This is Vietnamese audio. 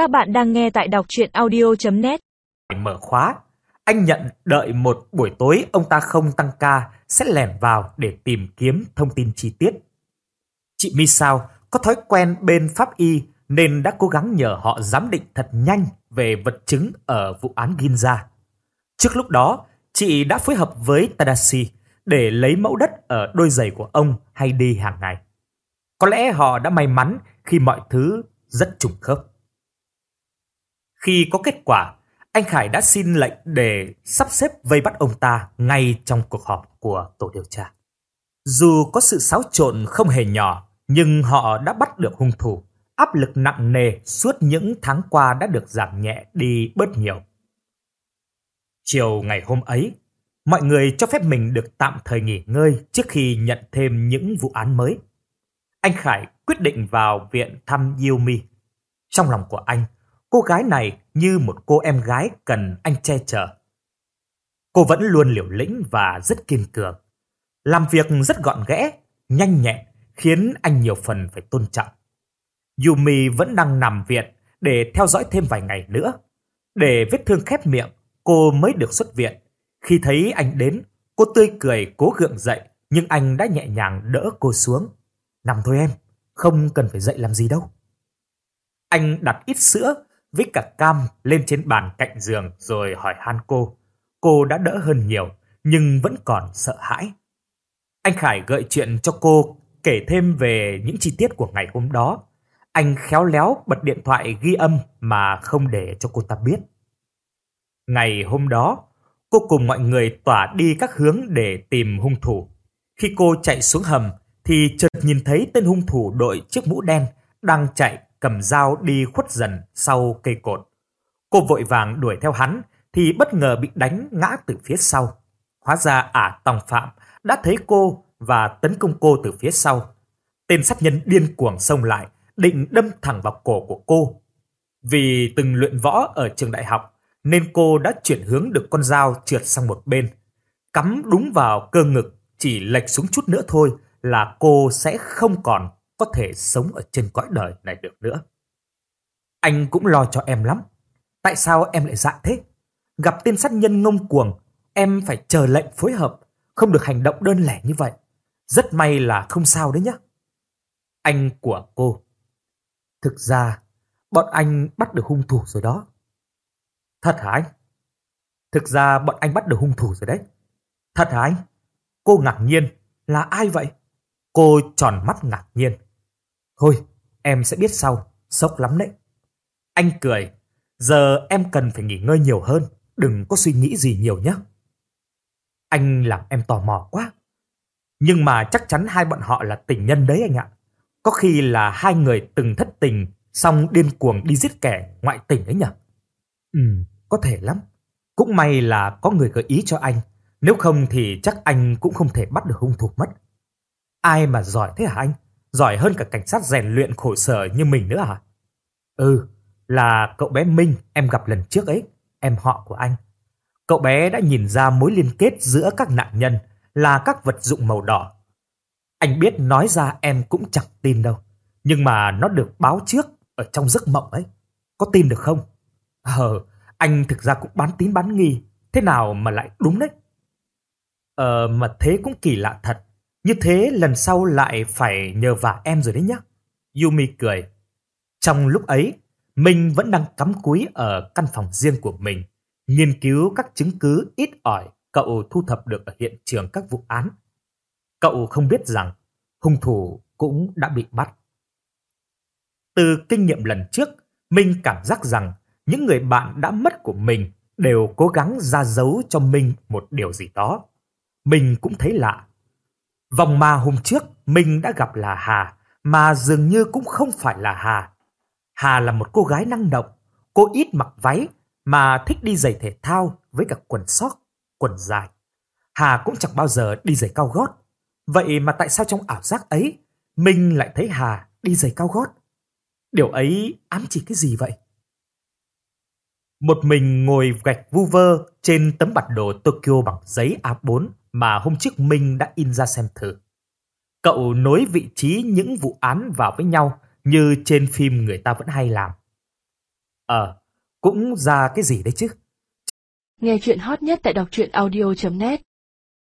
Các bạn đang nghe tại đọc chuyện audio.net Mở khóa, anh nhận đợi một buổi tối ông ta không tăng ca sẽ lẻn vào để tìm kiếm thông tin chi tiết. Chị Mi Sao có thói quen bên pháp y nên đã cố gắng nhờ họ giám định thật nhanh về vật chứng ở vụ án Ginza. Trước lúc đó, chị đã phối hợp với Tadashi để lấy mẫu đất ở đôi giày của ông hay đi hàng ngày. Có lẽ họ đã may mắn khi mọi thứ rất trùng khớp. Khi có kết quả, anh Khải đã xin lệnh để sắp xếp vây bắt ông ta ngay trong cuộc họp của tổ điều tra. Dù có sự xáo trộn không hề nhỏ, nhưng họ đã bắt được hung thủ. Áp lực nặng nề suốt những tháng qua đã được giảm nhẹ đi bớt nhiều. Chiều ngày hôm ấy, mọi người cho phép mình được tạm thời nghỉ ngơi trước khi nhận thêm những vụ án mới. Anh Khải quyết định vào viện thăm Yumi. Trong lòng của anh, cô gái này như một cô em gái cần anh che chở. Cô vẫn luôn liều lĩnh và rất kiên cường. Làm việc rất gọn ghẽ, nhanh nhẹn, khiến anh nhiều phần phải tôn trọng. Yumi vẫn đang nằm viện để theo dõi thêm vài ngày nữa. Để vết thương khép miệng, cô mới được xuất viện. Khi thấy anh đến, cô tươi cười cố gượng dậy, nhưng anh đã nhẹ nhàng đỡ cô xuống. Nằm thôi em, không cần phải dậy làm gì đâu. Anh đặt ít sữa với cả cam lên trên bàn cạnh giường rồi hỏi han cô. Cô đã đỡ hơn nhiều, nhưng vẫn còn sợ hãi. Anh Khải gợi chuyện cho cô kể thêm về những chi tiết của ngày hôm đó. Anh khéo léo bật điện thoại ghi âm mà không để cho cô ta biết. Ngày hôm đó, cô cùng mọi người tỏa đi các hướng để tìm hung thủ. Khi cô chạy xuống hầm thì chợt nhìn thấy tên hung thủ đội chiếc mũ đen đang chạy cầm dao đi khuất dần sau cây cột. Cô vội vàng đuổi theo hắn thì bất ngờ bị đánh ngã từ phía sau. Hóa ra ả tòng phạm đã thấy cô và tấn công cô từ phía sau. Tên sát nhân điên cuồng xông lại, định đâm thẳng vào cổ của cô. Vì từng luyện võ ở trường đại học, nên cô đã chuyển hướng được con dao trượt sang một bên. Cắm đúng vào cơ ngực, chỉ lệch xuống chút nữa thôi là cô sẽ không còn có thể sống ở trên cõi đời này được nữa. Anh cũng lo cho em lắm. Tại sao em lại dạ thế? Gặp tên sát nhân ngông cuồng, em phải chờ lệnh phối hợp, không được hành động đơn lẻ như vậy. Rất may là không sao đấy nhá. Anh của cô. Thực ra, bọn anh bắt được hung thủ rồi đó. Thật hả anh? Thực ra bọn anh bắt được hung thủ rồi đấy. Thật hả anh? Cô ngạc nhiên, là ai vậy? Cô tròn mắt ngạc nhiên. Thôi, em sẽ biết sau, sốc lắm đấy. Anh cười, giờ em cần phải nghỉ ngơi nhiều hơn, đừng có suy nghĩ gì nhiều nhé. Anh làm em tò mò quá. Nhưng mà chắc chắn hai bọn họ là tình nhân đấy anh ạ. Có khi là hai người từng thất tình, xong điên cuồng đi giết kẻ ngoại tình ấy nhỉ? Ừ, có thể lắm. Cũng may là có người gợi ý cho anh. Nếu không thì chắc anh cũng không thể bắt được hung thủ mất. Ai mà giỏi thế hả anh? Giỏi hơn cả cảnh sát rèn luyện khổ sở như mình nữa hả? Ừ, là cậu bé Minh em gặp lần trước ấy, em họ của anh. Cậu bé đã nhìn ra mối liên kết giữa các nạn nhân là các vật dụng màu đỏ. Anh biết nói ra em cũng chẳng tin đâu, nhưng mà nó được báo trước ở trong giấc mộng ấy. Có tin được không? Ờ, anh thực ra cũng bán tín bán nghi, thế nào mà lại đúng đấy. Ờ, mà thế cũng kỳ lạ thật. Như thế lần sau lại phải nhờ vả em rồi đấy nhá. Yumi cười. Trong lúc ấy, mình vẫn đang cắm cúi ở căn phòng riêng của mình, nghiên cứu các chứng cứ ít ỏi cậu thu thập được ở hiện trường các vụ án. Cậu không biết rằng hung thủ cũng đã bị bắt. Từ kinh nghiệm lần trước, Minh cảm giác rằng những người bạn đã mất của mình đều cố gắng ra dấu cho mình một điều gì đó. Mình cũng thấy lạ. Vòng ma hôm trước mình đã gặp là Hà, mà dường như cũng không phải là Hà. Hà là một cô gái năng động, cô ít mặc váy mà thích đi giày thể thao với cả quần sóc, quần dài. Hà cũng chẳng bao giờ đi giày cao gót. Vậy mà tại sao trong ảo giác ấy, mình lại thấy Hà đi giày cao gót? Điều ấy ám chỉ cái gì vậy? Một mình ngồi gạch vu vơ trên tấm bản đồ Tokyo bằng giấy A4 mà hôm trước Minh đã in ra xem thử. Cậu nối vị trí những vụ án vào với nhau như trên phim người ta vẫn hay làm. Ờ, cũng ra cái gì đấy chứ. Nghe chuyện hot nhất tại đọc truyện audio.net